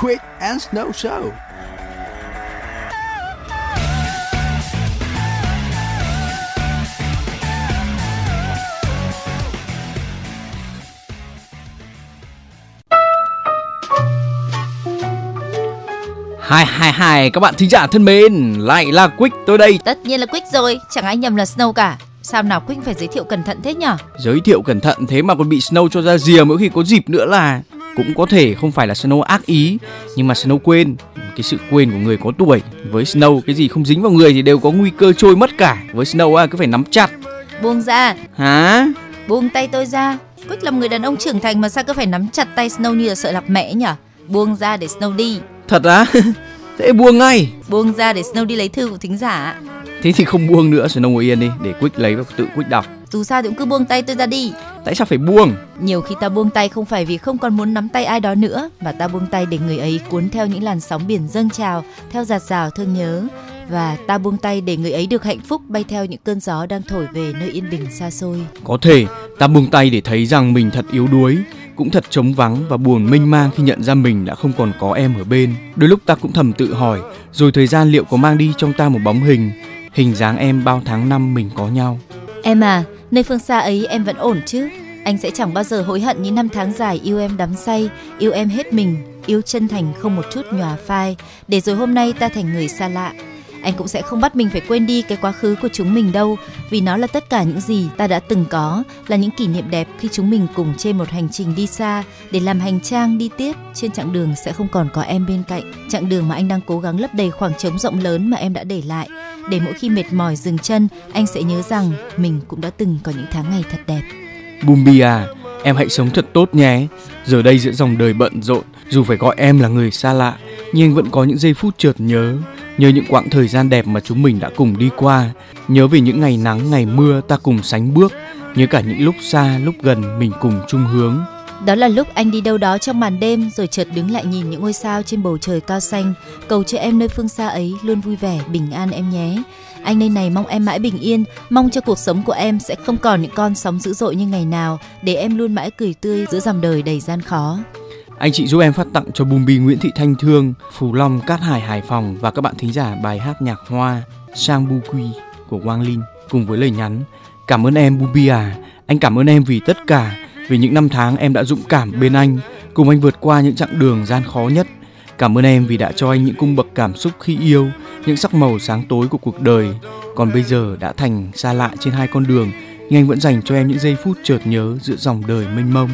Quick and Snow Show. Hai hai hai các bạn thính giả thân mến, lại là Quick tôi đây. Tất nhiên là Quick rồi, chẳng ai nhầm là Snow cả. Sao nào Quick phải giới thiệu cẩn thận thế nhở? Giới thiệu cẩn thận thế mà còn bị Snow cho ra rìa mỗi khi có dịp nữa là cũng có thể không phải là Snow ác ý nhưng mà Snow quên. Cái sự quên của người có tuổi với Snow cái gì không dính vào người thì đều có nguy cơ trôi mất cả. Với Snow à, cứ phải nắm chặt. Buông ra. Hả? Buông tay tôi ra. Quick là một người đàn ông trưởng thành mà sao cứ phải nắm chặt tay Snow như là sợ lạc mẹ nhở? Buông ra để Snow đi. Thật á? Thế buông ngay. Buông ra để Snow đi lấy thư của thính giả thế thì không buông nữa Snow ngồi yên đi để Quick lấy và tự Quick đọc. Dù sao thì cũng cứ buông tay tôi ra đi. Tại sao phải buông? Nhiều khi ta buông tay không phải vì không còn muốn nắm tay ai đó nữa mà ta buông tay để người ấy cuốn theo những làn sóng biển dâng trào theo giạt rào thương nhớ. Và ta buông tay để người ấy được hạnh phúc bay theo những cơn gió đang thổi về nơi yên bình xa xôi. Có thể ta buông tay để thấy rằng mình thật yếu đuối cũng thật trống vắng và buồn mênh mang khi nhận ra mình đã không còn có em ở bên. Đôi lúc ta cũng thầm tự hỏi rồi thời gian liệu có mang đi trong ta một bóng hình hình dáng em bao tháng năm mình có nhau em à Nơi phương xa ấy em vẫn ổn chứ? Anh sẽ chẳng bao giờ hối hận những năm tháng dài yêu em đắm say, yêu em hết mình, yêu chân thành không một chút nhòa phai, để rồi hôm nay ta thành người xa lạ. Anh cũng sẽ không bắt mình phải quên đi cái quá khứ của chúng mình đâu, vì nó là tất cả những gì ta đã từng có, là những kỷ niệm đẹp khi chúng mình cùng trên một hành trình đi xa. Để làm hành trang đi tiếp trên chặng đường sẽ không còn có em bên cạnh, chặng đường mà anh đang cố gắng lấp đầy khoảng trống rộng lớn mà em đã để lại. Để mỗi khi mệt mỏi dừng chân anh sẽ nhớ rằng mình cũng đã từng có những tháng ngày thật đẹp. Bumbi à em hãy sống thật tốt nhé. Giờ đây giữa dòng đời bận rộn dù phải gọi em là người xa lạ nhưng anh vẫn có những giây phút chợt nhớ nhớ những quãng thời gian đẹp mà chúng mình đã cùng đi qua nhớ về những ngày nắng ngày mưa ta cùng sánh bước nhớ cả những lúc xa lúc gần mình cùng chung hướng đó là lúc anh đi đâu đó trong màn đêm rồi chợt đứng lại nhìn những ngôi sao trên bầu trời cao xanh, cầu cho em nơi phương xa ấy luôn vui vẻ, bình an em nhé. Anh nơi này mong em mãi bình yên, mong cho cuộc sống của em sẽ không còn những con sóng dữ dội như ngày nào, để em luôn mãi cười tươi giữa dòng đời đầy gian khó. Anh chị giúp em phát tặng cho Bumbi Nguyễn Thị Thanh Thương, Phú Long, Cát Hải, Hải Phòng và các bạn thính giả bài hát nhạc hoa Sang Bu Quy của Quang Linh cùng với lời nhắn Cảm ơn em Bumbi à, anh cảm ơn em vì tất cả vì những năm tháng em đã dũng cảm bên anh, cùng anh vượt qua những chặng đường gian khó nhất. Cảm ơn em vì đã cho anh những cung bậc cảm xúc khi yêu, những sắc màu sáng tối của cuộc đời. Còn bây giờ đã thành xa lạ trên hai con đường, nhưng anh vẫn dành cho em những giây phút chợt nhớ giữa dòng đời mênh mông.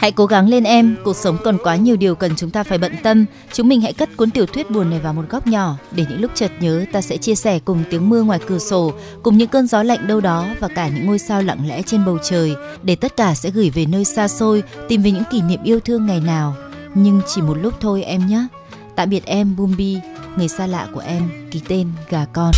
Hãy cố gắng lên em, cuộc sống còn quá nhiều điều cần chúng ta phải bận tâm. Chúng mình hãy cất cuốn tiểu thuyết buồn này vào một góc nhỏ để những lúc chợt nhớ ta sẽ chia sẻ cùng tiếng mưa ngoài cửa sổ, cùng những cơn gió lạnh đâu đó và cả những ngôi sao lặng lẽ trên bầu trời, để tất cả sẽ gửi về nơi xa xôi, tìm về những kỷ niệm yêu thương ngày nào. Nhưng chỉ một lúc thôi em nhé. Tạm biệt em Bumbi, người xa lạ của em, ký tên gà con.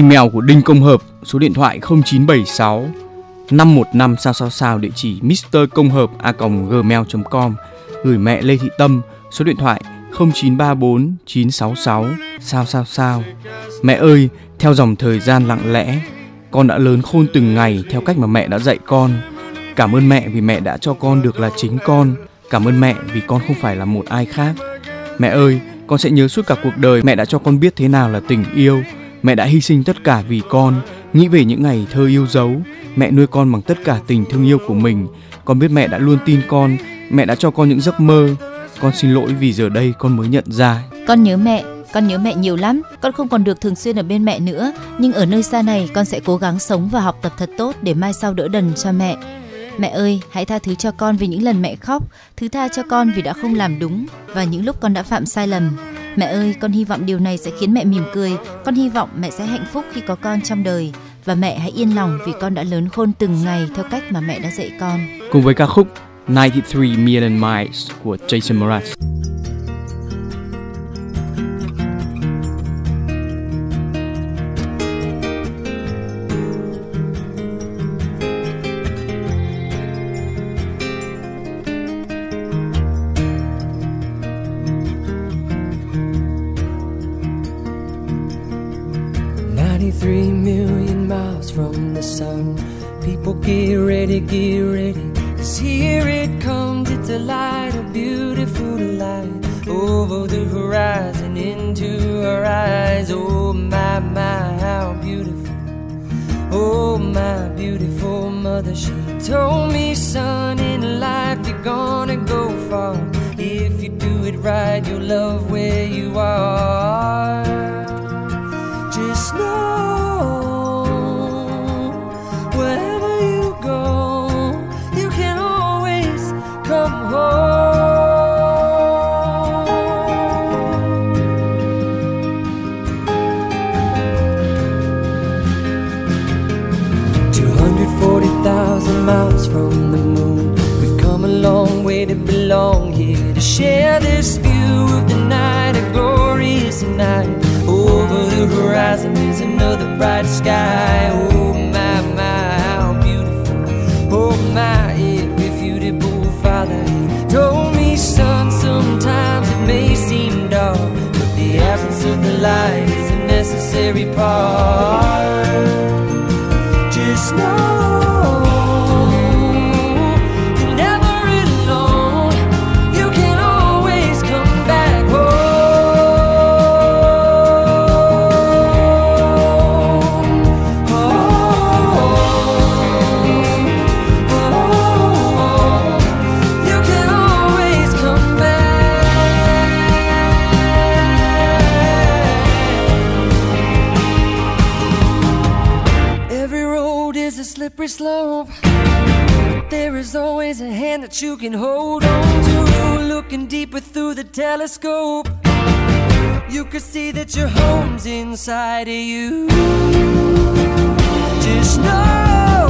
Email của Đinh Công Hợp số điện thoại 0976 515 sao sao sao địa chỉ Mr Công Hợp a gmail.com gửi mẹ Lê Thị Tâm số điện thoại 0934 966 sao sao sao. Mẹ ơi, theo dòng thời gian lặng lẽ, con đã lớn khôn từng ngày theo cách mà mẹ đã dạy con. Cảm ơn mẹ vì mẹ đã cho con được là chính con. Cảm ơn mẹ vì con không phải là một ai khác. Mẹ ơi, con sẽ nhớ suốt cả cuộc đời mẹ đã cho con biết thế nào là tình yêu. Mẹ đã hy sinh tất cả vì con. Nghĩ về những ngày thơ yêu dấu, mẹ nuôi con bằng tất cả tình thương yêu của mình. Con biết mẹ đã luôn tin con, mẹ đã cho con những giấc mơ. Con xin lỗi vì giờ đây con mới nhận ra. Con nhớ mẹ, con nhớ mẹ nhiều lắm. Con không còn được thường xuyên ở bên mẹ nữa, nhưng ở nơi xa này con sẽ cố gắng sống và học tập thật tốt để mai sau đỡ đần cho mẹ. Mẹ ơi, hãy tha thứ cho con vì những lần mẹ khóc, thứ tha cho con vì đã không làm đúng và những lúc con đã phạm sai lầm. Mẹ ơi, con hy vọng điều này sẽ khiến mẹ mỉm cười. Con hy vọng mẹ sẽ hạnh phúc khi có con trong đời và mẹ hãy yên lòng vì con đã lớn khôn từng ngày theo cách mà mẹ đã dạy con. Cùng với ca khúc 93 Million Miles của Jason Mraz. Sun. People get ready, get ready. Cause here it comes, it's a light, a beautiful light. Over the horizon, into our eyes. Oh my, my, how beautiful. Oh my beautiful mother, she told me, son, in life you're gonna go far. If you do it right, you'll love where you are. Just know thousand miles from the moon, we've come a long way to belong here to share this view of the night, a glorious night. Over the horizon is another bright sky. You can hold on to. Looking deeper through the telescope, you could see that your home's inside of you. Just know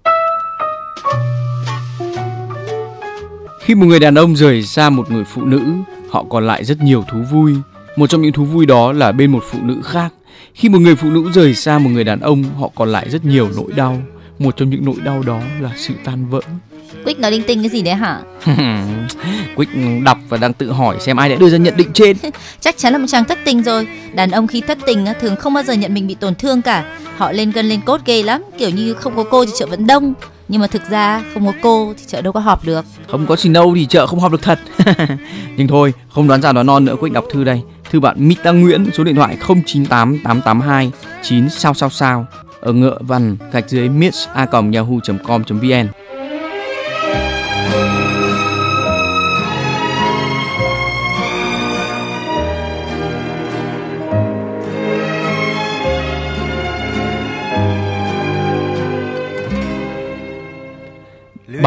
Khi một người đàn ông rời xa một người phụ nữ, họ còn lại rất nhiều thú vui. Một trong những thú vui đó là bên một phụ nữ khác. Khi một người phụ nữ rời xa một người đàn ông, họ còn lại rất nhiều nỗi đau. Một trong những nỗi đau đó là sự tan vỡ. Quick nói linh tinh cái gì đấy hả? Quick đọc và đang tự hỏi xem ai đã đưa ra nhận định trên. Chắc chắn là một chàng thất tình rồi. Đàn ông khi thất tình thường không bao giờ nhận mình bị tổn thương cả. Họ lên gân lên cốt ghê lắm, kiểu như không có cô thì chợ vẫn đông. Nhưng mà thực ra không có cô thì chợ đâu có họp được. Không có Snow thì chợ không họp được thật. Nhưng thôi, không đoán già đoán non nữa, quyết đọc thư đây. Thư bạn Mita Nguyễn, số điện thoại 098 882 9 sao sao sao ở ngựa văn gạch dưới miss a yahoo.com.vn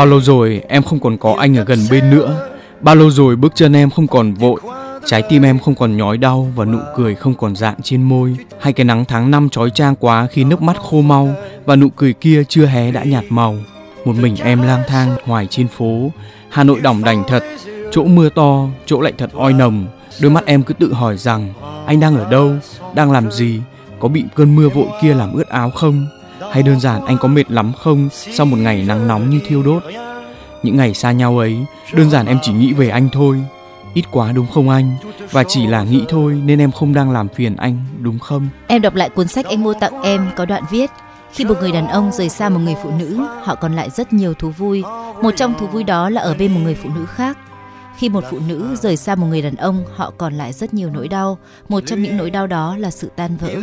Bao lâu rồi em không còn có anh ở gần bên nữa. Bao lâu rồi bước chân em không còn vội. Trái tim em không còn nhói đau và nụ cười không còn dạng trên môi. Hay cái nắng tháng năm trói trang quá khi nước mắt khô mau Và nụ cười kia chưa hé đã nhạt màu. Một mình em lang thang hoài trên phố. Hà Nội đỏng đành thật. Chỗ mưa to, chỗ lại thật oi nồng. Đôi mắt em cứ tự hỏi rằng Anh đang ở đâu, đang làm gì? Có bị cơn mưa vội kia làm ướt áo không? Hay đơn giản anh có mệt lắm không sau một ngày nắng nóng như thiêu đốt? Những ngày xa nhau ấy, đơn giản em chỉ nghĩ về anh thôi. Ít quá đúng không anh? Và chỉ là nghĩ thôi nên em không đang làm phiền anh, đúng không? Em đọc lại cuốn sách anh mua tặng em, có đoạn viết, khi một người đàn ông rời xa một người phụ nữ, họ còn lại rất nhiều thú vui. Một trong thú vui đó là ở bên một người phụ nữ khác. Khi một phụ nữ rời xa một người đàn ông, họ còn lại rất nhiều nỗi đau. Một trong những nỗi đau đó là sự tan vỡ.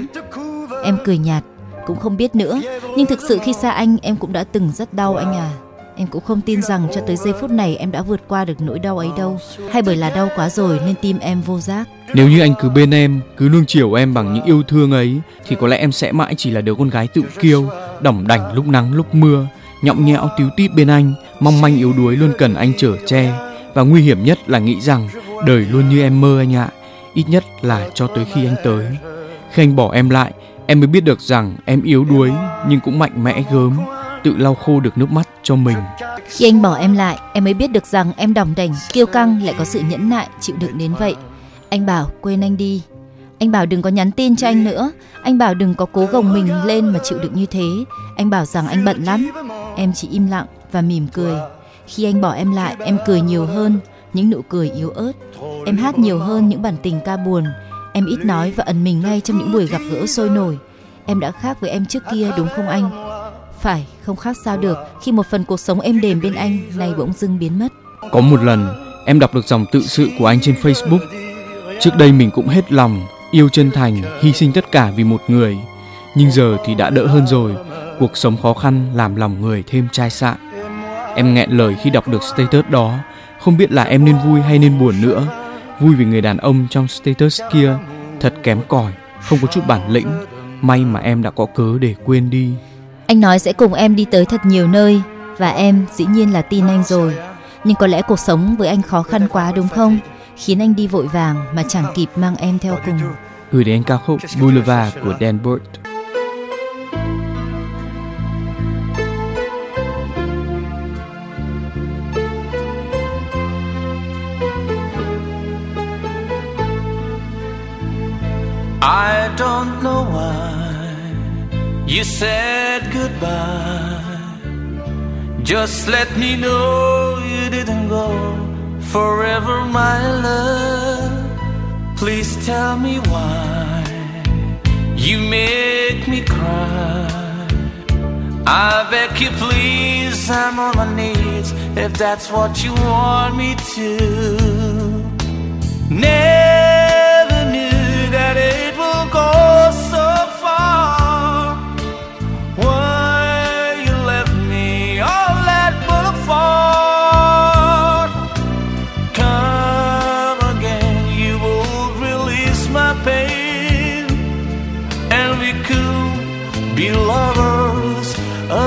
Em cười nhạt cũng không biết nữa. Nhưng thực sự khi xa anh, em cũng đã từng rất đau anh à. Em cũng không tin rằng cho tới giây phút này em đã vượt qua được nỗi đau ấy đâu. Hay bởi là đau quá rồi nên tim em vô giác. Nếu như anh cứ bên em, cứ nuông chiều em bằng những yêu thương ấy, thì có lẽ em sẽ mãi chỉ là đứa con gái tự kiêu, đỏng đảnh lúc nắng lúc mưa, nhõng nhẽo tíu tít bên anh, mong manh yếu đuối luôn cần anh chở che. Và nguy hiểm nhất là nghĩ rằng đời luôn như em mơ anh ạ. Ít nhất là cho tới khi anh tới. Khi anh bỏ em lại em mới biết được rằng em yếu đuối, nhưng cũng mạnh mẽ gớm, tự lau khô được nước mắt cho mình. Khi anh bỏ em lại, em mới biết được rằng em đồng đành kiêu căng lại có sự nhẫn nại chịu đựng đến vậy. Anh bảo, quên anh đi. Anh bảo, đừng có nhắn tin cho anh nữa. Anh bảo, đừng có cố gồng mình lên mà chịu đựng như thế. Anh bảo rằng anh bận lắm. Em chỉ im lặng và mỉm cười. Khi anh bỏ em lại, em cười nhiều hơn những nụ cười yếu ớt. Em hát nhiều hơn những bản tình ca buồn. Em ít nói và ẩn mình ngay trong những buổi gặp gỡ sôi nổi. Em đã khác với em trước kia đúng không anh? Phải, không khác sao được khi một phần cuộc sống êm đềm bên anh này bỗng dưng biến mất. Có một lần em đọc được dòng tự sự của anh trên Facebook. Trước đây mình cũng hết lòng, yêu chân thành, hy sinh tất cả vì một người. Nhưng giờ thì đã đỡ hơn rồi. Cuộc sống khó khăn làm lòng người thêm chai sạn. Em nghẹn lời khi đọc được status đó, không biết là em nên vui hay nên buồn nữa vui vì người đàn ông trong status kia thật kém cỏi không có chút bản lĩnh. May mà em đã có cớ để quên đi. Anh nói sẽ cùng em đi tới thật nhiều nơi và em dĩ nhiên là tin anh rồi. Nhưng có lẽ cuộc sống với anh khó khăn quá đúng không? Khiến anh đi vội vàng mà chẳng kịp mang em theo cùng. Gửi đến ca khúc Boulevard của Dan Burt I don't know why you said goodbye. Just let me know you didn't go forever, my love. Please tell me why you make me cry. I beg you, please, I'm on my knees if that's what you want me to. Never be lovers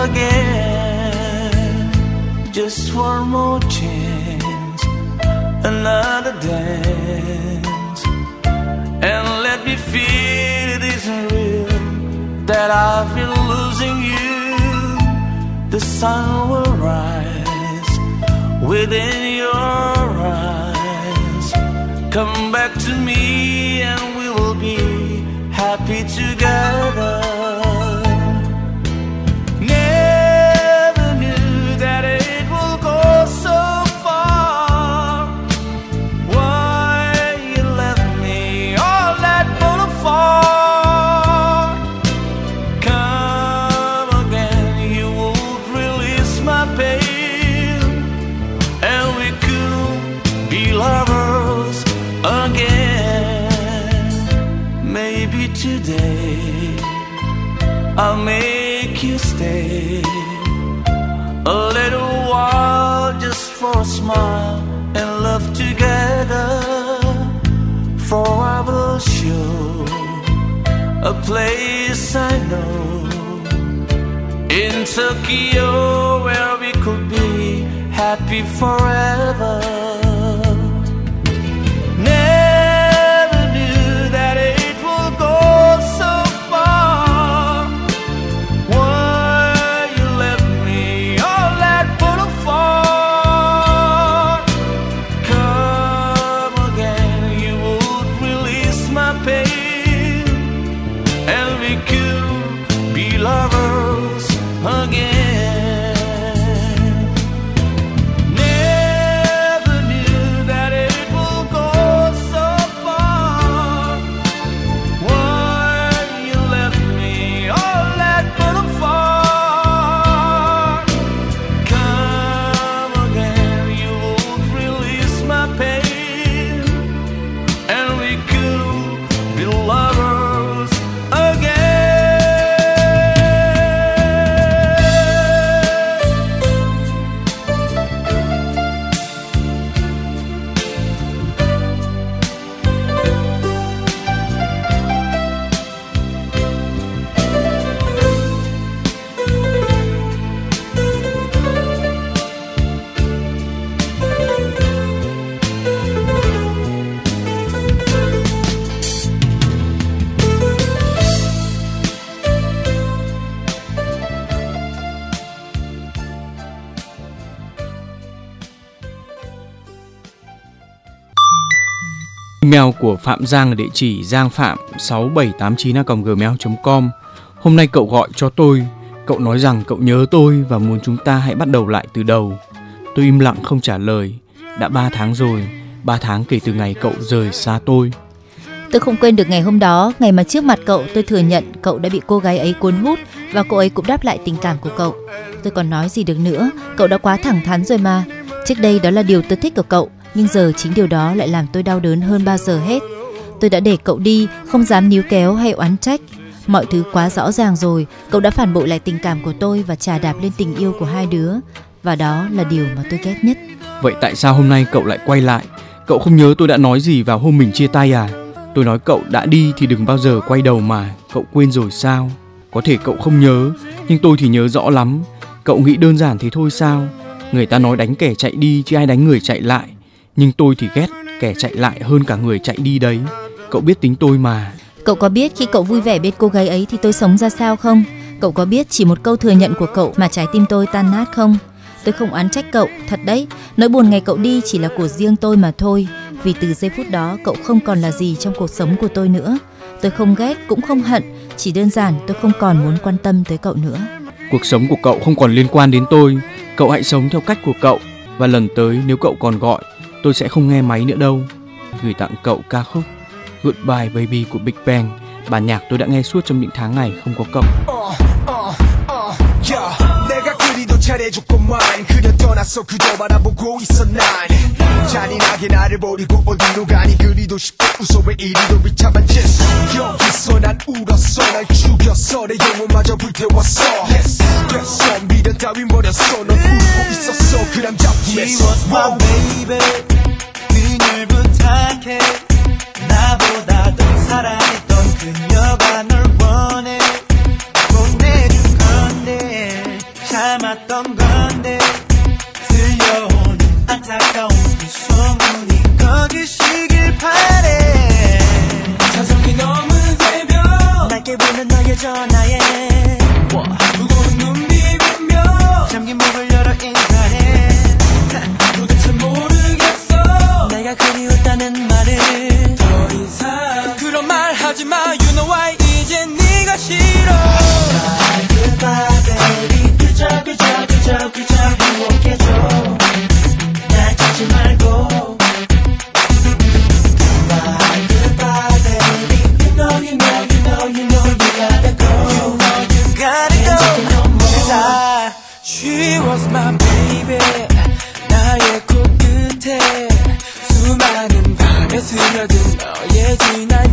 again. Just one more chance, another dance, and let me feel it isn't real that I've been losing you. The sun will rise within your eyes. Come back to me, and we will be happy together. Place I know in Tokyo where we could be happy forever. Email của Phạm Giang ở địa chỉ giang phạm 6789gmail.com Hôm nay cậu gọi cho tôi Cậu nói rằng cậu nhớ tôi và muốn chúng ta hãy bắt đầu lại từ đầu Tôi im lặng không trả lời Đã 3 tháng rồi 3 tháng kể từ ngày cậu rời xa tôi Tôi không quên được ngày hôm đó, ngày mà trước mặt cậu tôi thừa nhận cậu đã bị cô gái ấy cuốn hút và cô ấy cũng đáp lại tình cảm của cậu. Tôi còn nói gì được nữa, cậu đã quá thẳng thắn rồi mà. Trước đây đó là điều tôi thích ở cậu, nhưng giờ chính điều đó lại làm tôi đau đớn hơn bao giờ hết. Tôi đã để cậu đi, không dám níu kéo hay oán trách. Mọi thứ quá rõ ràng rồi, cậu đã phản bội lại tình cảm của tôi và trà đạp lên tình yêu của hai đứa. Và đó là điều mà tôi ghét nhất. Vậy tại sao hôm nay cậu lại quay lại Cậu không nhớ tôi đã nói gì vào hôm mình chia tay à Tôi nói cậu đã đi thì đừng bao giờ quay đầu mà Cậu quên rồi sao Có thể cậu không nhớ Nhưng tôi thì nhớ rõ lắm Cậu nghĩ đơn giản thế thôi sao Người ta nói đánh kẻ chạy đi chứ ai đánh người chạy lại nhưng tôi thì ghét kẻ chạy lại hơn cả người chạy đi đấy Cậu biết tính tôi mà Cậu có biết khi cậu vui vẻ bên cô gái ấy thì tôi sống ra sao không? Cậu có biết chỉ một câu thừa nhận của cậu mà trái tim tôi tan nát không? Tôi không oán trách cậu, thật đấy. Nỗi buồn ngày cậu đi chỉ là của riêng tôi mà thôi. Vì từ giây phút đó cậu không còn là gì trong cuộc sống của tôi nữa. Tôi không ghét cũng không hận, chỉ đơn giản tôi không còn muốn quan tâm tới cậu nữa. Cuộc sống của cậu không còn liên quan đến tôi Cậu hãy sống theo cách của cậu Và lần tới nếu cậu còn gọi tôi sẽ không nghe máy nữa đâu. Gửi tặng cậu ca khúc Goodbye Baby của Big Bang. Bản nhạc tôi đã nghe suốt trong những tháng ngày không có cậu. Uh, uh, uh, yeah. 잘해줬건만 그려 떠났어 그저 바라보고 있어 난 잔인하게 나를 버리고 어디로 가니? 그리도 쉽게 웃어 왜 이리도 비참한 짓. 여기서 난 울었어. 날 죽였어. 내 영혼마저 불태웠어. Yes, 됐어. 미련 따윈 버렸어. 넌 울고 있었어. 그 남자 품에서 wow. baby. 그녀를 부탁해. 나보다 더 사랑했던 그녀가 널 원해 참았던 건데 들려오는 안타까운 이 소문이 거기시길 바래 자석이 넘은 새벽 날 깨우는 너의 전화에. 무거운 눈 비비며 잠긴 목을 나 She was my 나의 코끝에 수많은 밤에 스며든 너의 진한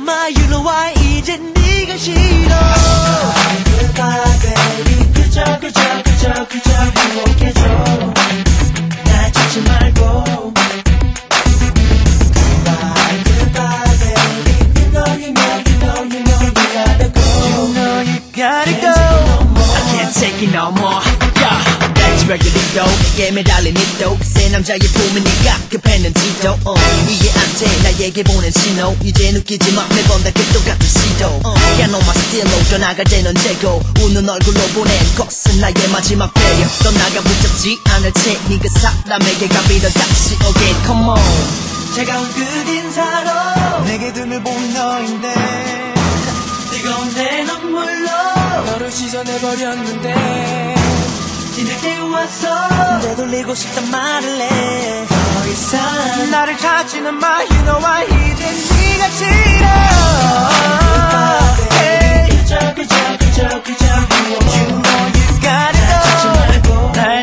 my 리도 내게 매달린 니도 그새 남자의 품에 네가 급했는 지도. 어. 이게 안돼 나에게 보낸 신호. 이제 느끼지만 매번 다그 똑같은 시도. 어. Got on my stilo 떠나갈 때는 되고. 웃는 얼굴로 보낸 것은 나의 마지막 배려. 떠나가 붙잡지 않을 테니 그 사람에게 가비려 다시 오게. Come on. 차가운 끝인사로 내게 등을 본 너인데. 뜨거운 내 눈물로 너를 씻어내버렸는데 왔어 되돌리고 싶단 말을 해. 더 이상 나를 찾지는 마. You know why 이제 네가 싫어. 그저 그저 그저 그저 You know you gotta 찾지 go. 말고 날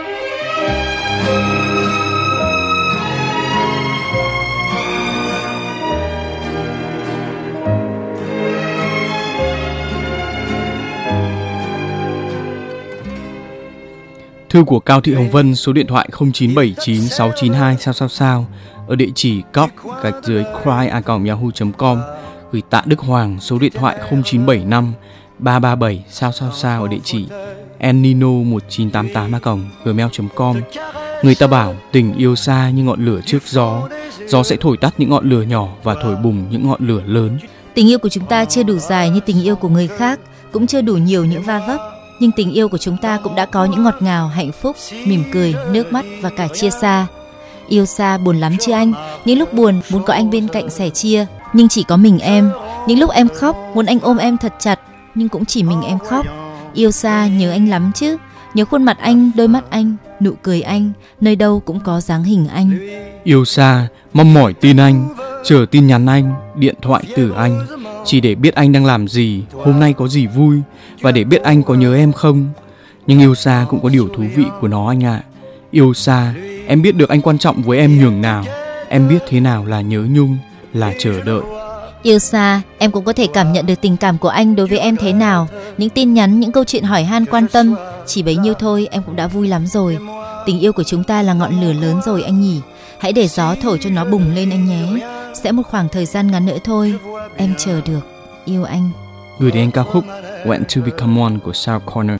Thư của Cao Thị Hồng Vân số điện thoại 0979692 sao sao sao. Ở địa chỉ cóc gạch dưới cry@yahoo.com gửi Tạ Đức Hoàng số điện thoại 0975 337 sao sao sao ở địa chỉ enino 1988 gmail.com Người ta bảo tình yêu xa như ngọn lửa trước gió. Gió sẽ thổi tắt những ngọn lửa nhỏ và thổi bùng những ngọn lửa lớn. Tình yêu của chúng ta chưa đủ dài như tình yêu của người khác, cũng chưa đủ nhiều những va vấp, nhưng tình yêu của chúng ta cũng đã có những ngọt ngào, hạnh phúc, mỉm cười, nước mắt và cả chia xa. Yêu xa buồn lắm chứ anh, những lúc buồn muốn có anh bên cạnh sẻ chia, nhưng chỉ có mình em. Những lúc em khóc muốn anh ôm em thật chặt, nhưng cũng chỉ mình em khóc. Yêu xa nhớ anh lắm chứ, nhớ khuôn mặt anh, đôi mắt anh, nụ cười anh, nơi đâu cũng có dáng hình anh. Yêu xa, mong mỏi tin anh, chờ tin nhắn anh, điện thoại từ anh, chỉ để biết anh đang làm gì, hôm nay có gì vui và để biết anh có nhớ em không. Nhưng yêu xa cũng có điều thú vị của nó anh ạ. Yêu xa, em biết được anh quan trọng với em nhường nào, em biết thế nào là nhớ nhung, là chờ đợi. Yêu xa, em cũng có thể cảm nhận được tình cảm của anh đối với em thế nào. Những tin nhắn, những câu chuyện hỏi han quan tâm, chỉ bấy nhiêu thôi em cũng đã vui lắm rồi. Tình yêu của chúng ta là ngọn lửa lớn rồi anh nhỉ. Hãy để gió thổi cho nó bùng lên anh nhé. Sẽ một khoảng thời gian ngắn nữa thôi. Em chờ được. Yêu anh. Gửi đến ca khúc When to Become One của South Corner.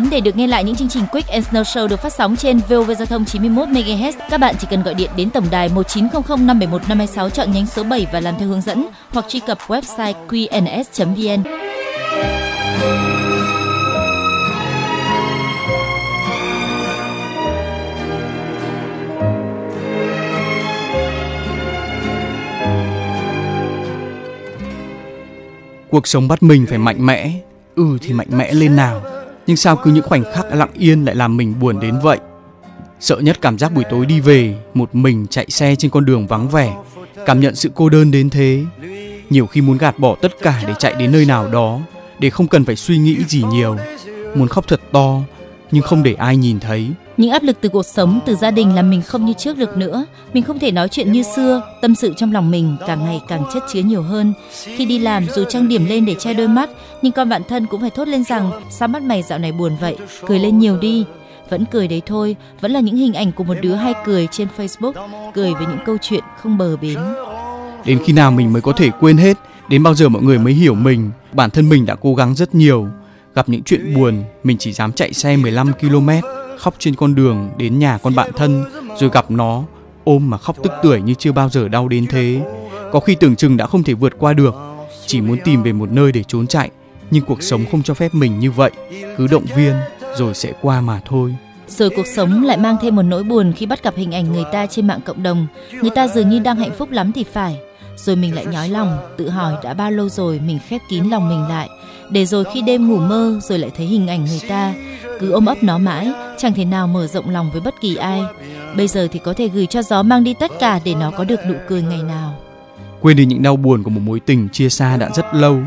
mến, để được nghe lại những chương trình Quick and Snow Show được phát sóng trên VOV Giao thông 91 MHz, các bạn chỉ cần gọi điện đến tổng đài 1900 571 526 chọn nhánh số 7 và làm theo hướng dẫn hoặc truy cập website qns.vn. Cuộc sống bắt mình phải mạnh mẽ, ừ thì mạnh mẽ lên nào nhưng sao cứ những khoảnh khắc lặng yên lại làm mình buồn đến vậy? Sợ nhất cảm giác buổi tối đi về, một mình chạy xe trên con đường vắng vẻ. Cảm nhận sự cô đơn đến thế. Nhiều khi muốn gạt bỏ tất cả để chạy đến nơi nào đó, để không cần phải suy nghĩ gì nhiều. Muốn khóc thật to, nhưng không để ai nhìn thấy những áp lực từ cuộc sống, từ gia đình làm mình không như trước được nữa. Mình không thể nói chuyện như xưa, tâm sự trong lòng mình càng ngày càng chất chứa nhiều hơn. Khi đi làm, dù trang điểm lên để che đôi mắt, nhưng con bạn thân cũng phải thốt lên rằng, sao mắt mày dạo này buồn vậy? Cười lên nhiều đi. Vẫn cười đấy thôi, vẫn là những hình ảnh của một đứa hay cười trên facebook, cười với những câu chuyện không bờ bến. Đến khi nào mình mới có thể quên hết? Đến bao giờ mọi người mới hiểu mình? Bản thân mình đã cố gắng rất nhiều. Gặp những chuyện buồn, mình chỉ dám chạy xe 15 km khóc trên con đường đến nhà con bạn thân, rồi gặp nó, ôm mà khóc tức tưởi như chưa bao giờ đau đến thế. Có khi tưởng chừng đã không thể vượt qua được, chỉ muốn tìm về một nơi để trốn chạy, nhưng cuộc sống không cho phép mình như vậy. Cứ động viên, rồi sẽ qua mà thôi. Rồi cuộc sống lại mang thêm một nỗi buồn khi bắt gặp hình ảnh người ta trên mạng cộng đồng. Người ta dường như đang hạnh phúc lắm thì phải. Rồi mình lại nhói lòng, tự hỏi đã bao lâu rồi mình khép kín lòng mình lại. Để rồi khi đêm ngủ mơ rồi lại thấy hình ảnh người ta, cứ ôm ấp nó mãi, chẳng thể nào mở rộng lòng với bất kỳ ai. Bây giờ thì có thể gửi cho gió mang đi tất cả để nó có được nụ cười ngày nào. Quên đi những đau buồn của một mối tình chia xa đã rất lâu.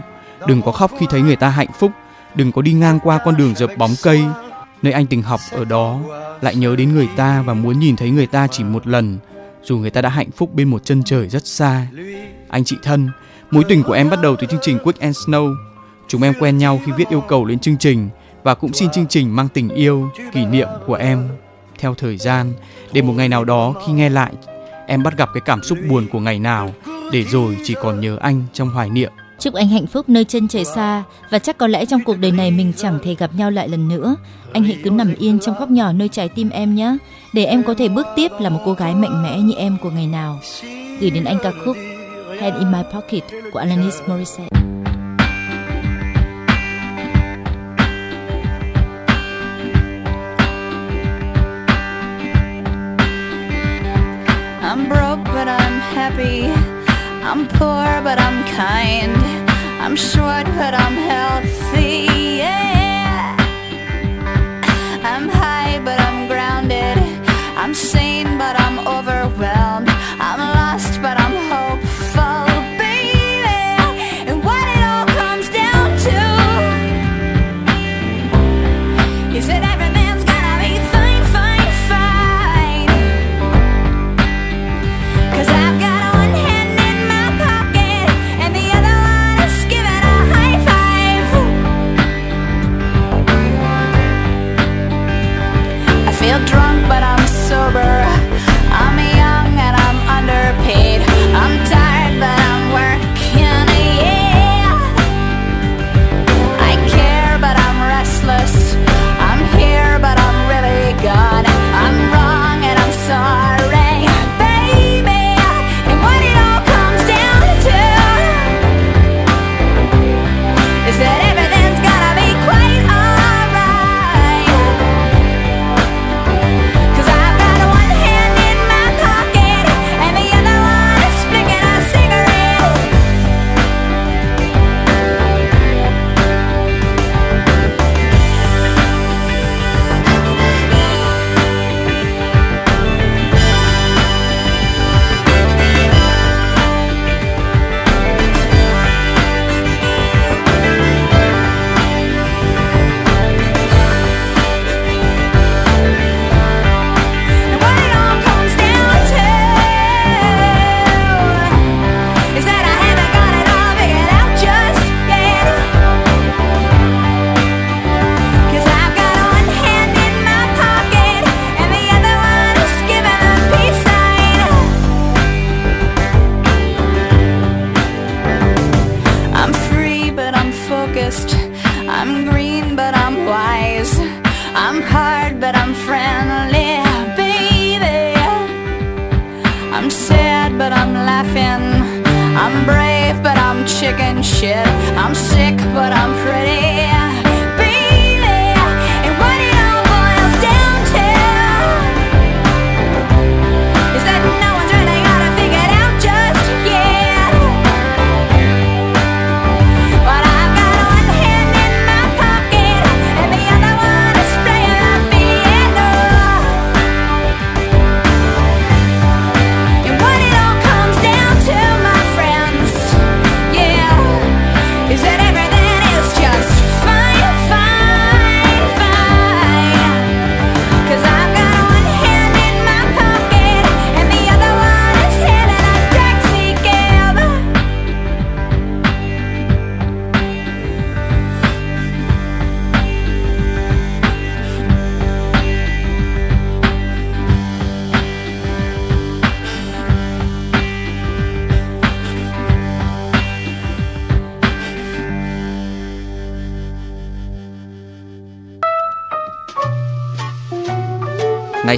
Đừng có khóc khi thấy người ta hạnh phúc. Đừng có đi ngang qua con đường dập bóng cây nơi anh từng học ở đó lại nhớ đến người ta và muốn nhìn thấy người ta chỉ một lần dù người ta đã hạnh phúc bên một chân trời rất xa anh chị thân mối tình của em bắt đầu từ chương trình Quick and Snow chúng em quen nhau khi viết yêu cầu lên chương trình và cũng xin chương trình mang tình yêu kỷ niệm của em theo thời gian để một ngày nào đó khi nghe lại em bắt gặp cái cảm xúc buồn của ngày nào để rồi chỉ còn nhớ anh trong hoài niệm Chúc anh hạnh phúc nơi chân trời xa và chắc có lẽ trong cuộc đời này mình chẳng thể gặp nhau lại lần nữa. Anh hãy cứ nằm yên trong góc nhỏ nơi trái tim em nhé, để em có thể bước tiếp là một cô gái mạnh mẽ như em của ngày nào. Gửi đến anh ca khúc Hand in My Pocket của Alanis Morissette. I'm poor, but I'm kind. I'm short, but I'm healthy.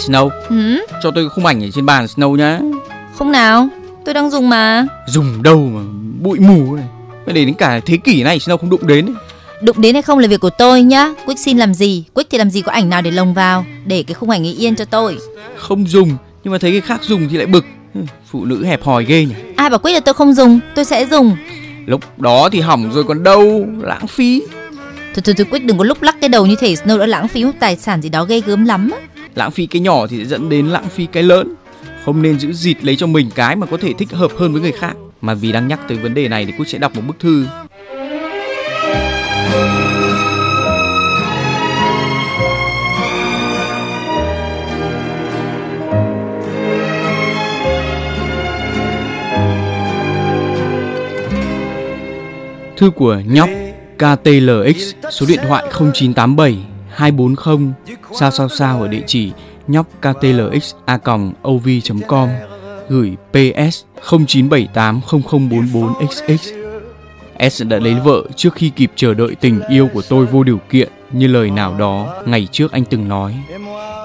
Snow, Hử? cho tôi khung ảnh ở trên bàn Snow nhá. Không nào, tôi đang dùng mà. Dùng đâu mà bụi mù này. Phải để đến cả thế kỷ này Snow không đụng đến. ấy. Đụng đến hay không là việc của tôi nhá. Quick xin làm gì? Quick thì làm gì có ảnh nào để lồng vào. Để cái khung ảnh ấy yên cho tôi. Không dùng, nhưng mà thấy cái khác dùng thì lại bực. Ừ, Phụ nữ hẹp hòi ghê nhỉ. Ai bảo Quick là tôi không dùng, tôi sẽ dùng. Lúc đó thì hỏng rồi còn đâu, lãng phí. Thôi thôi thôi Quick đừng có lúc lắc cái đầu như thể Snow đã lãng phí một tài sản gì đó ghê gớm lắm. á. Lãng phí cái nhỏ thì sẽ dẫn đến lãng phí cái lớn. Không nên giữ dịt lấy cho mình cái mà có thể thích hợp hơn với người khác. Mà vì đang nhắc tới vấn đề này thì Cúc sẽ đọc một bức thư Thư của nhóc KTLX số điện thoại 0987 240 sao sao sao ở địa chỉ nhóc ktlxa.ov.com gửi PS 09780044XX S đã lấy vợ trước khi kịp chờ đợi tình yêu của tôi vô điều kiện như lời nào đó ngày trước anh từng nói.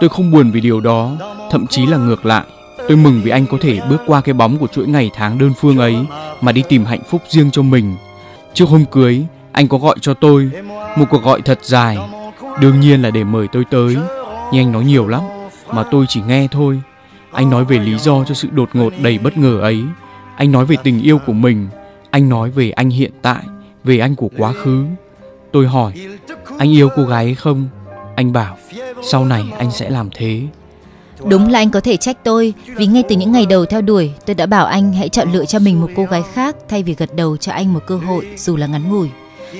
Tôi không buồn vì điều đó, thậm chí là ngược lại. Tôi mừng vì anh có thể bước qua cái bóng của chuỗi ngày tháng đơn phương ấy mà đi tìm hạnh phúc riêng cho mình. Trước hôm cưới, anh có gọi cho tôi một cuộc gọi thật dài. Đương nhiên là để mời tôi tới, nhưng anh nói nhiều lắm mà tôi chỉ nghe thôi. Anh nói về lý do cho sự đột ngột đầy bất ngờ ấy. Anh nói về tình yêu của mình. Anh nói về anh hiện tại, về anh của quá khứ. Tôi hỏi, anh yêu cô gái ấy không? Anh bảo, sau này anh sẽ làm thế. Đúng là anh có thể trách tôi vì ngay từ những ngày đầu theo đuổi tôi đã bảo anh hãy chọn lựa cho mình một cô gái khác thay vì gật đầu cho anh một cơ hội dù là ngắn ngủi.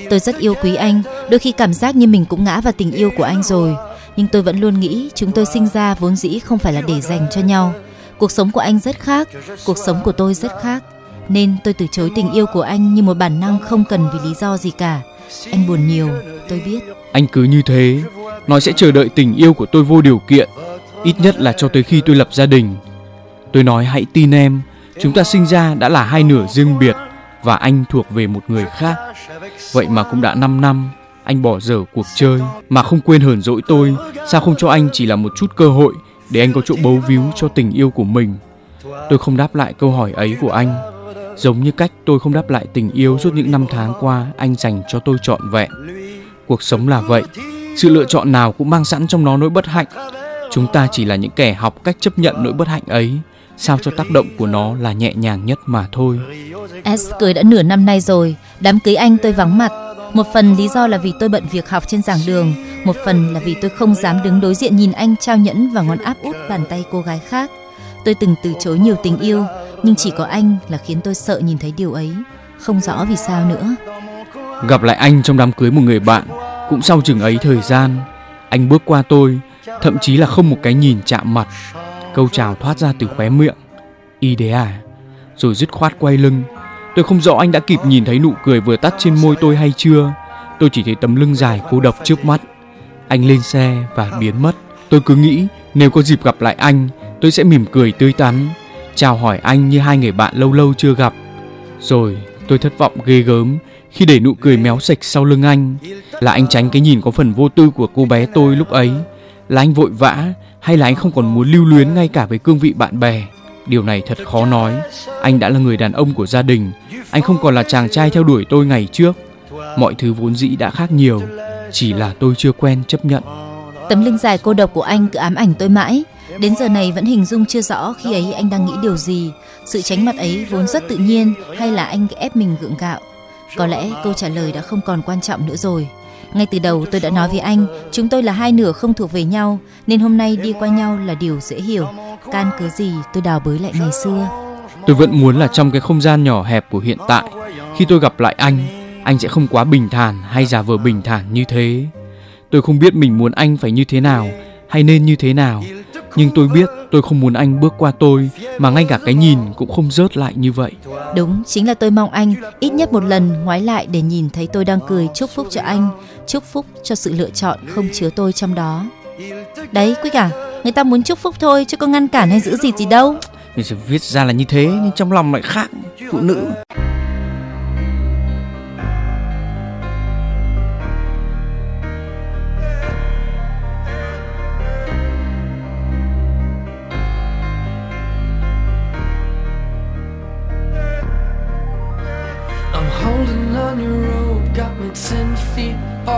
Tôi rất yêu quý anh, đôi khi cảm giác như mình cũng ngã vào tình yêu của anh rồi. Nhưng tôi vẫn luôn nghĩ chúng tôi sinh ra vốn dĩ không phải là để dành cho nhau. Cuộc sống của anh rất khác, cuộc sống của tôi rất khác. Nên tôi từ chối tình yêu của anh như một bản năng không cần vì lý do gì cả. Anh buồn nhiều, tôi biết. Anh cứ như thế, nói sẽ chờ đợi tình yêu của tôi vô điều kiện, ít nhất là cho tới khi tôi lập gia đình. Tôi nói hãy tin em, chúng ta sinh ra đã là hai nửa riêng biệt và anh thuộc về một người khác. Vậy mà cũng đã 5 năm, anh bỏ dở cuộc chơi mà không quên hờn dỗi tôi, sao không cho anh chỉ là một chút cơ hội để anh có chỗ bấu víu cho tình yêu của mình. Tôi không đáp lại câu hỏi ấy của anh, giống như cách tôi không đáp lại tình yêu suốt những năm tháng qua anh dành cho tôi trọn vẹn. Cuộc sống là vậy, sự lựa chọn nào cũng mang sẵn trong nó nỗi bất hạnh. Chúng ta chỉ là những kẻ học cách chấp nhận nỗi bất hạnh ấy, sao cho tác động của nó là nhẹ nhàng nhất mà thôi. S cưới đã nửa năm nay rồi, đám cưới anh tôi vắng mặt. Một phần lý do là vì tôi bận việc học trên giảng đường, một phần là vì tôi không dám đứng đối diện nhìn anh trao nhẫn và ngón áp út bàn tay cô gái khác. Tôi từng từ chối nhiều tình yêu, nhưng chỉ có anh là khiến tôi sợ nhìn thấy điều ấy. Không rõ vì sao nữa. Gặp lại anh trong đám cưới một người bạn, cũng sau chừng ấy thời gian, anh bước qua tôi, thậm chí là không một cái nhìn chạm mặt. Câu chào thoát ra từ khóe miệng. Y à? Rồi dứt khoát quay lưng. Tôi không rõ anh đã kịp nhìn thấy nụ cười vừa tắt trên môi tôi hay chưa. Tôi chỉ thấy tấm lưng dài cô độc trước mắt. Anh lên xe và biến mất. Tôi cứ nghĩ nếu có dịp gặp lại anh, tôi sẽ mỉm cười tươi tắn, chào hỏi anh như hai người bạn lâu lâu chưa gặp. Rồi tôi thất vọng ghê gớm khi để nụ cười méo sạch sau lưng anh. Là anh tránh cái nhìn có phần vô tư của cô bé tôi lúc ấy. Là anh vội vã hay là anh không còn muốn lưu luyến ngay cả với cương vị bạn bè. Điều này thật khó nói. Anh đã là người đàn ông của gia đình. Anh không còn là chàng trai theo đuổi tôi ngày trước. Mọi thứ vốn dĩ đã khác nhiều. Chỉ là tôi chưa quen chấp nhận. Tấm lưng dài cô độc của anh cứ ám ảnh tôi mãi. Đến giờ này vẫn hình dung chưa rõ khi ấy anh đang nghĩ điều gì. Sự tránh mặt ấy vốn rất tự nhiên, hay là anh ép mình gượng gạo. Có lẽ câu trả lời đã không còn quan trọng nữa rồi. Ngay từ đầu tôi đã nói với anh, chúng tôi là hai nửa không thuộc về nhau, nên hôm nay đi qua nhau là điều dễ hiểu. Can cứ gì tôi đào bới lại ngày xưa. Tôi vẫn muốn là trong cái không gian nhỏ hẹp của hiện tại, khi tôi gặp lại anh, anh sẽ không quá bình thản hay giả vờ bình thản như thế. Tôi không biết mình muốn anh phải như thế nào hay nên như thế nào, nhưng tôi biết tôi không muốn anh bước qua tôi mà ngay cả cái nhìn cũng không rớt lại như vậy. Đúng, chính là tôi mong anh ít nhất một lần ngoái lại để nhìn thấy tôi đang cười chúc phúc cho anh, chúc phúc cho sự lựa chọn không chứa tôi trong đó. Đấy, Quyết à, người ta muốn chúc phúc thôi chứ có ngăn cản hay giữ gì gì đâu. Mình sẽ viết ra là như thế nhưng trong lòng lại khác phụ nữ.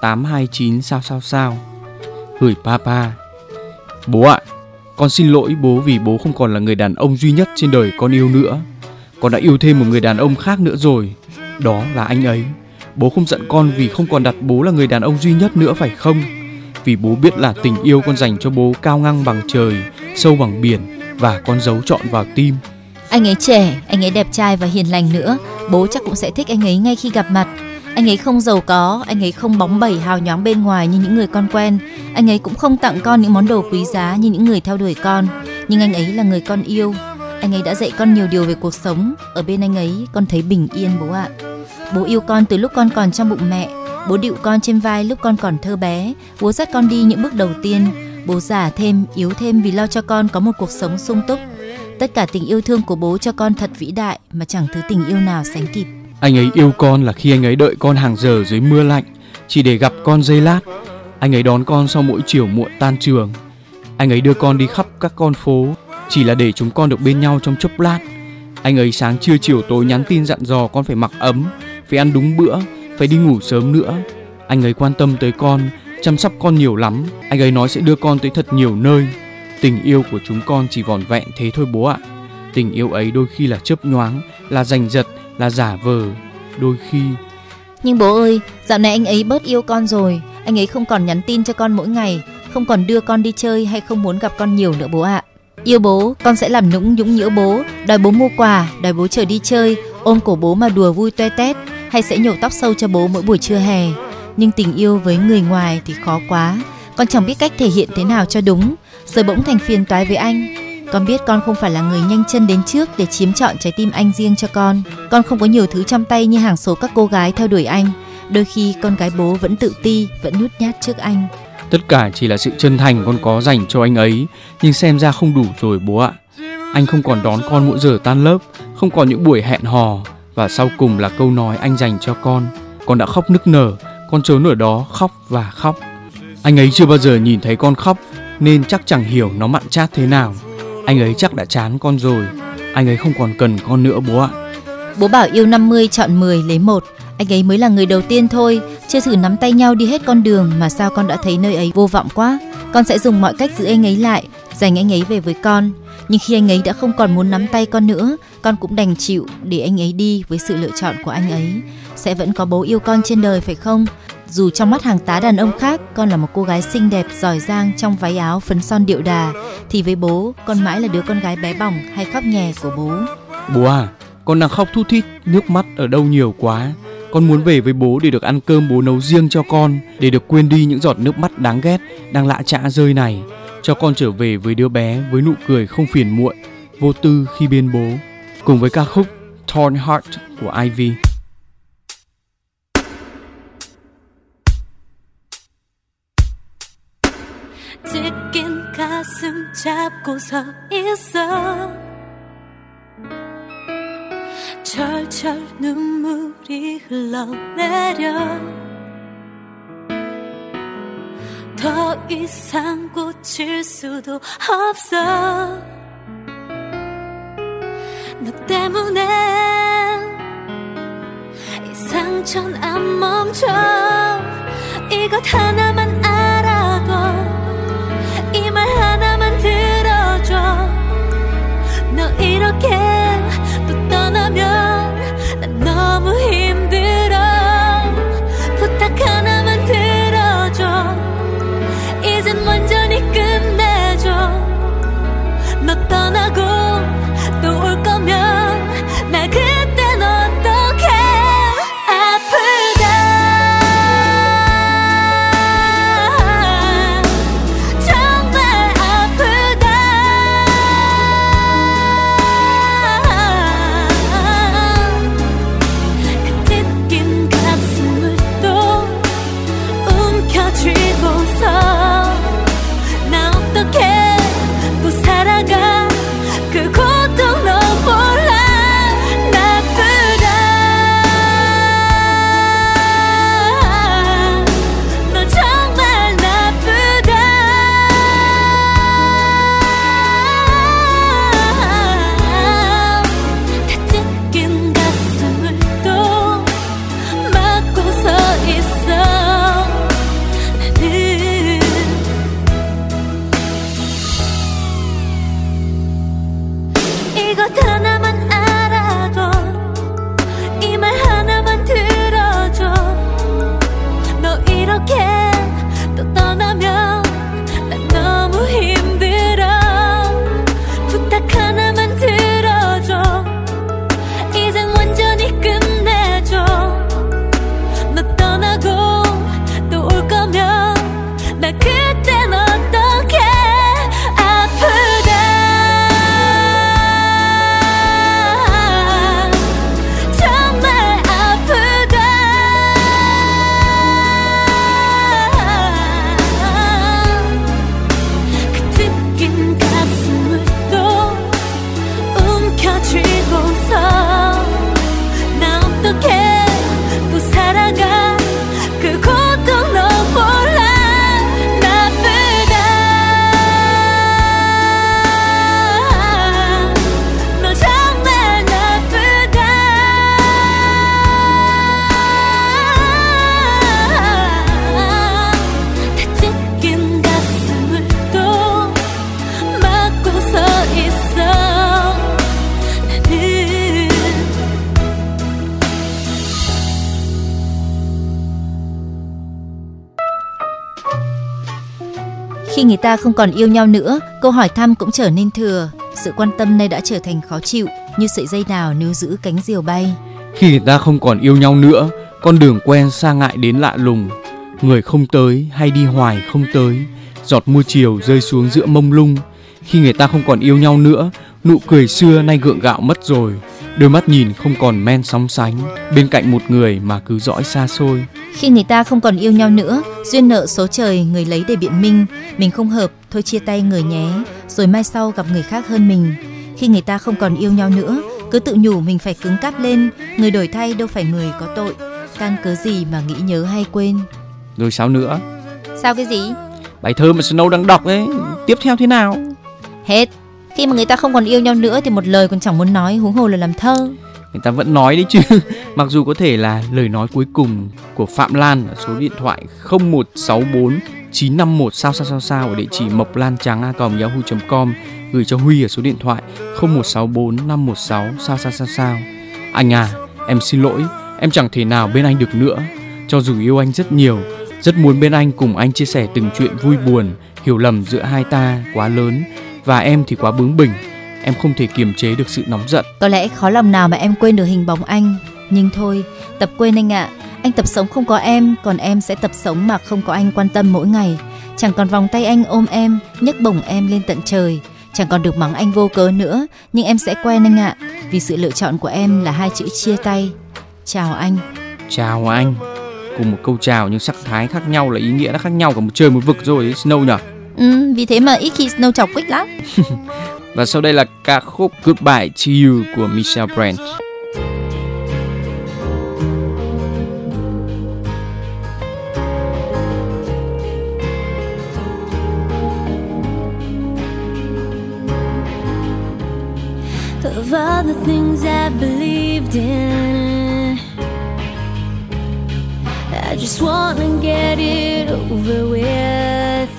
829 sao sao sao. Gửi papa. Bố ạ, con xin lỗi bố vì bố không còn là người đàn ông duy nhất trên đời con yêu nữa. Con đã yêu thêm một người đàn ông khác nữa rồi. Đó là anh ấy. Bố không giận con vì không còn đặt bố là người đàn ông duy nhất nữa phải không? Vì bố biết là tình yêu con dành cho bố cao ngang bằng trời, sâu bằng biển và con giấu trọn vào tim. Anh ấy trẻ, anh ấy đẹp trai và hiền lành nữa, bố chắc cũng sẽ thích anh ấy ngay khi gặp mặt. Anh ấy không giàu có, anh ấy không bóng bẩy hào nhoáng bên ngoài như những người con quen. Anh ấy cũng không tặng con những món đồ quý giá như những người theo đuổi con. Nhưng anh ấy là người con yêu. Anh ấy đã dạy con nhiều điều về cuộc sống. Ở bên anh ấy, con thấy bình yên bố ạ. Bố yêu con từ lúc con còn trong bụng mẹ. Bố điệu con trên vai lúc con còn thơ bé. Bố dắt con đi những bước đầu tiên. Bố già thêm, yếu thêm vì lo cho con có một cuộc sống sung túc. Tất cả tình yêu thương của bố cho con thật vĩ đại mà chẳng thứ tình yêu nào sánh kịp. Anh ấy yêu con là khi anh ấy đợi con hàng giờ dưới mưa lạnh chỉ để gặp con giây lát. Anh ấy đón con sau mỗi chiều muộn tan trường. Anh ấy đưa con đi khắp các con phố chỉ là để chúng con được bên nhau trong chốc lát. Anh ấy sáng trưa chiều tối nhắn tin dặn dò con phải mặc ấm, phải ăn đúng bữa, phải đi ngủ sớm nữa. Anh ấy quan tâm tới con, chăm sóc con nhiều lắm. Anh ấy nói sẽ đưa con tới thật nhiều nơi. Tình yêu của chúng con chỉ vòn vẹn thế thôi bố ạ. Tình yêu ấy đôi khi là chớp nhoáng, là giành giật, là giả vờ, đôi khi Nhưng bố ơi, dạo này anh ấy bớt yêu con rồi. Anh ấy không còn nhắn tin cho con mỗi ngày, không còn đưa con đi chơi hay không muốn gặp con nhiều nữa bố ạ. Yêu bố, con sẽ làm nũng nhũng nhỡ bố, đòi bố mua quà, đòi bố chờ đi chơi, ôm cổ bố mà đùa vui toe tét, hay sẽ nhổ tóc sâu cho bố mỗi buổi trưa hè. Nhưng tình yêu với người ngoài thì khó quá. Con chẳng biết cách thể hiện thế nào cho đúng, rồi bỗng thành phiền toái với anh. Con biết con không phải là người nhanh chân đến trước để chiếm trọn trái tim anh riêng cho con. Con không có nhiều thứ trong tay như hàng số các cô gái theo đuổi anh. Đôi khi con gái bố vẫn tự ti, vẫn nhút nhát trước anh. Tất cả chỉ là sự chân thành con có dành cho anh ấy, nhưng xem ra không đủ rồi bố ạ. Anh không còn đón con mỗi giờ tan lớp, không còn những buổi hẹn hò và sau cùng là câu nói anh dành cho con. Con đã khóc nức nở, con trốn ở đó khóc và khóc. Anh ấy chưa bao giờ nhìn thấy con khóc nên chắc chẳng hiểu nó mặn chát thế nào. Anh ấy chắc đã chán con rồi. Anh ấy không còn cần con nữa bố ạ. Bố bảo yêu 50 chọn 10 lấy một. Anh ấy mới là người đầu tiên thôi, chưa thử nắm tay nhau đi hết con đường mà sao con đã thấy nơi ấy vô vọng quá. Con sẽ dùng mọi cách giữ anh ấy lại, giành anh ấy về với con. Nhưng khi anh ấy đã không còn muốn nắm tay con nữa, con cũng đành chịu để anh ấy đi với sự lựa chọn của anh ấy. Sẽ vẫn có bố yêu con trên đời phải không? Dù trong mắt hàng tá đàn ông khác, con là một cô gái xinh đẹp, giỏi giang trong váy áo phấn son điệu đà, thì với bố, con mãi là đứa con gái bé bỏng hay khóc nhè của bố. Bố à, con đang khóc thút thít, nước mắt ở đâu nhiều quá. Con muốn về với bố để được ăn cơm bố nấu riêng cho con, để được quên đi những giọt nước mắt đáng ghét đang lạ chạ rơi này. Cho con trở về với đứa bé với nụ cười không phiền muộn, vô tư khi bên bố. Cùng với ca khúc Torn Heart của Ivy. 잡고 서 있어. 철철 눈물이 흘러내려. 더 이상 고칠 수도 없어. 너 때문에 이 상처는 안 멈춰. 이것 하나 ta không còn yêu nhau nữa, câu hỏi thăm cũng trở nên thừa. Sự quan tâm nay đã trở thành khó chịu, như sợi dây nào níu giữ cánh diều bay. Khi người ta không còn yêu nhau nữa, con đường quen xa ngại đến lạ lùng. người không tới hay đi hoài không tới giọt mưa chiều rơi xuống giữa mông lung khi người ta không còn yêu nhau nữa nụ cười xưa nay gượng gạo mất rồi đôi mắt nhìn không còn men sóng sánh bên cạnh một người mà cứ dõi xa xôi khi người ta không còn yêu nhau nữa, duyên nợ số trời người lấy để biện minh, mình không hợp, thôi chia tay người nhé, rồi mai sau gặp người khác hơn mình. Khi người ta không còn yêu nhau nữa, cứ tự nhủ mình phải cứng cáp lên, người đổi thay đâu phải người có tội, can cớ gì mà nghĩ nhớ hay quên. rồi sao nữa Sao cái gì? bài thơ mà Snow đang đọc ấy tiếp theo thế nào Hết. Khi mà người ta không còn yêu nhau nữa thì một lời còn chẳng muốn nói, huống hồ là làm thơ người ta vẫn nói đấy chứ. Mặc dù có thể là lời nói cuối cùng của Phạm Lan ở số điện thoại 0164 951 sao sao sao sao ở địa chỉ mộc lan trắng a yahoo.com gửi cho Huy ở số điện thoại 0164 516 sao sao sao sao. Anh à em xin lỗi, em chẳng thể nào bên anh được nữa. Cho dù yêu anh rất nhiều, rất muốn bên anh cùng anh chia sẻ từng chuyện vui buồn, hiểu lầm giữa hai ta quá lớn, và em thì quá bướng bỉnh em không thể kiềm chế được sự nóng giận Có lẽ khó lòng nào mà em quên được hình bóng anh. Nhưng thôi, tập quên anh ạ. Anh tập sống không có em, còn em sẽ tập sống mà không có anh quan tâm mỗi ngày. Chẳng còn vòng tay anh ôm em, nhấc bổng em lên tận trời. Chẳng còn được mắng anh vô cớ nữa, nhưng em sẽ quen anh ạ. Vì sự lựa chọn của em là hai chữ chia tay. Chào anh. Chào anh Cùng một câu chào nhưng sắc thái khác nhau là ý nghĩa nó khác nhau cả một trời một vực rồi Snow nhỉ Ừ, vì thế mà ít khi Snow chọc quýt lắm. Và sau đây là ca khúc Goodbye to You của Michelle Branch of all the things I believed in. I just wanna get it over with.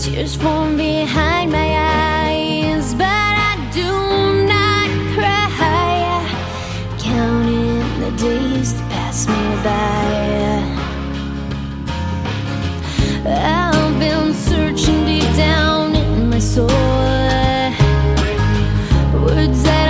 Tears form behind my eyes, but I do not cry. Counting the days that pass me by. I've been searching deep down in my soul. Words that